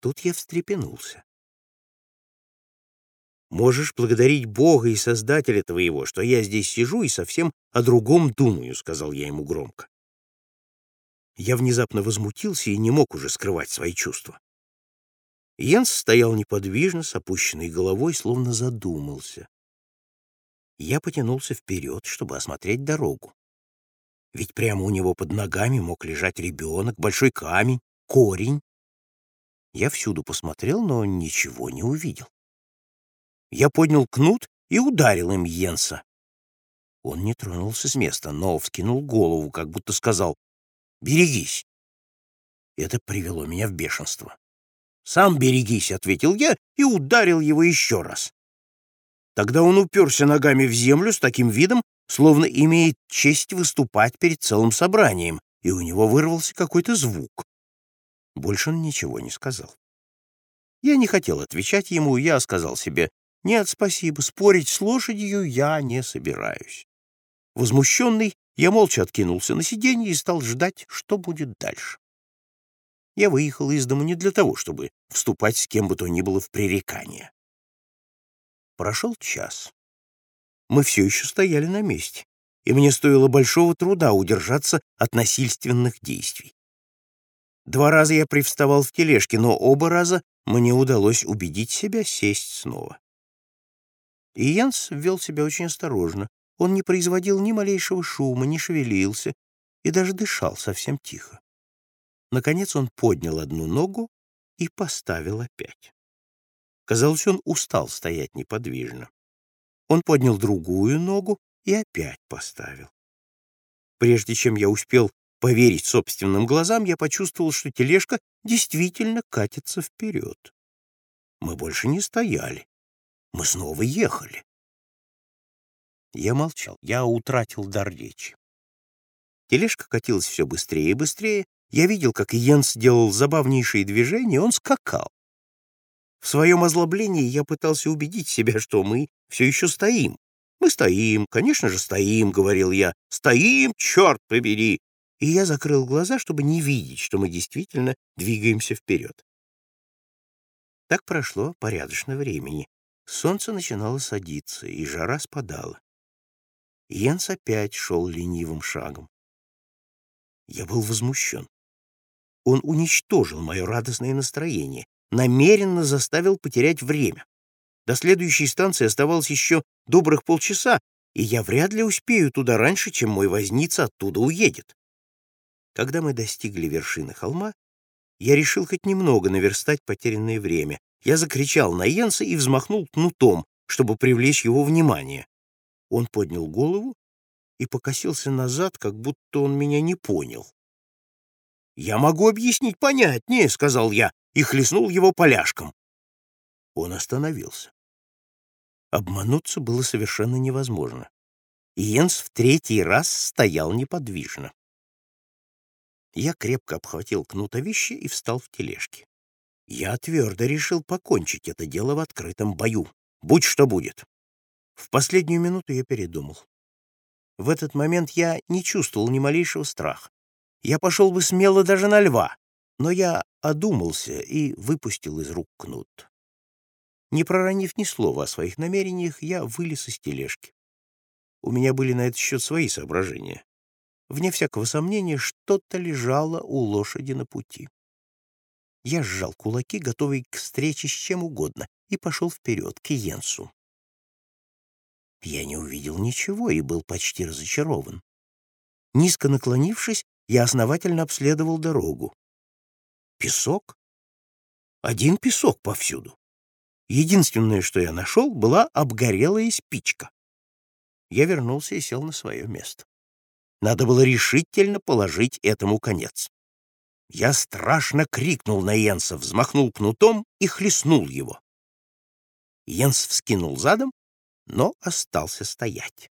Тут я встрепенулся. «Можешь благодарить Бога и Создателя твоего, что я здесь сижу и совсем о другом думаю», — сказал я ему громко. Я внезапно возмутился и не мог уже скрывать свои чувства. Йенс стоял неподвижно, с опущенной головой, словно задумался. Я потянулся вперед, чтобы осмотреть дорогу. Ведь прямо у него под ногами мог лежать ребенок, большой камень, корень. Я всюду посмотрел, но ничего не увидел. Я поднял кнут и ударил им Йенса. Он не тронулся с места, но вскинул голову, как будто сказал «Берегись». Это привело меня в бешенство. «Сам берегись», — ответил я и ударил его еще раз. Тогда он уперся ногами в землю с таким видом, словно имеет честь выступать перед целым собранием, и у него вырвался какой-то звук. Больше он ничего не сказал. Я не хотел отвечать ему, я сказал себе, «Нет, спасибо, спорить с лошадью я не собираюсь». Возмущенный, я молча откинулся на сиденье и стал ждать, что будет дальше. Я выехал из дома не для того, чтобы вступать с кем бы то ни было в пререкание. Прошел час. Мы все еще стояли на месте, и мне стоило большого труда удержаться от насильственных действий. Два раза я привставал в тележке, но оба раза мне удалось убедить себя сесть снова. И Янс вел себя очень осторожно. Он не производил ни малейшего шума, не шевелился и даже дышал совсем тихо. Наконец он поднял одну ногу и поставил опять. Казалось, он устал стоять неподвижно. Он поднял другую ногу и опять поставил. Прежде чем я успел поверить собственным глазам, я почувствовал, что тележка действительно катится вперед. Мы больше не стояли. Мы снова ехали. Я молчал, я утратил дар речи. Тележка катилась все быстрее и быстрее. Я видел, как Йенс делал забавнейшие движения, он скакал. В своем озлоблении я пытался убедить себя, что мы все еще стоим. «Мы стоим, конечно же, стоим», — говорил я. «Стоим, черт побери!» И я закрыл глаза, чтобы не видеть, что мы действительно двигаемся вперед. Так прошло порядочно времени. Солнце начинало садиться, и жара спадала. Йенс опять шел ленивым шагом. Я был возмущен. Он уничтожил мое радостное настроение, намеренно заставил потерять время. До следующей станции оставалось еще добрых полчаса, и я вряд ли успею туда раньше, чем мой возница оттуда уедет. Когда мы достигли вершины холма, я решил хоть немного наверстать потерянное время, я закричал на Йенса и взмахнул кнутом, чтобы привлечь его внимание. Он поднял голову и покосился назад, как будто он меня не понял. «Я могу объяснить понятнее», — сказал я, и хлестнул его поляшком. Он остановился. Обмануться было совершенно невозможно. Йенс в третий раз стоял неподвижно. Я крепко обхватил кнутовище и встал в тележке. Я твердо решил покончить это дело в открытом бою. Будь что будет. В последнюю минуту я передумал. В этот момент я не чувствовал ни малейшего страха. Я пошел бы смело даже на льва, но я одумался и выпустил из рук кнут. Не проронив ни слова о своих намерениях, я вылез из тележки. У меня были на этот счет свои соображения. Вне всякого сомнения, что-то лежало у лошади на пути. Я сжал кулаки, готовый к встрече с чем угодно, и пошел вперед, к Йенсу. Я не увидел ничего и был почти разочарован. Низко наклонившись, я основательно обследовал дорогу. Песок? Один песок повсюду. Единственное, что я нашел, была обгорелая спичка. Я вернулся и сел на свое место. Надо было решительно положить этому конец. Я страшно крикнул на Йенса, взмахнул кнутом и хлестнул его. Йенс вскинул задом, но остался стоять.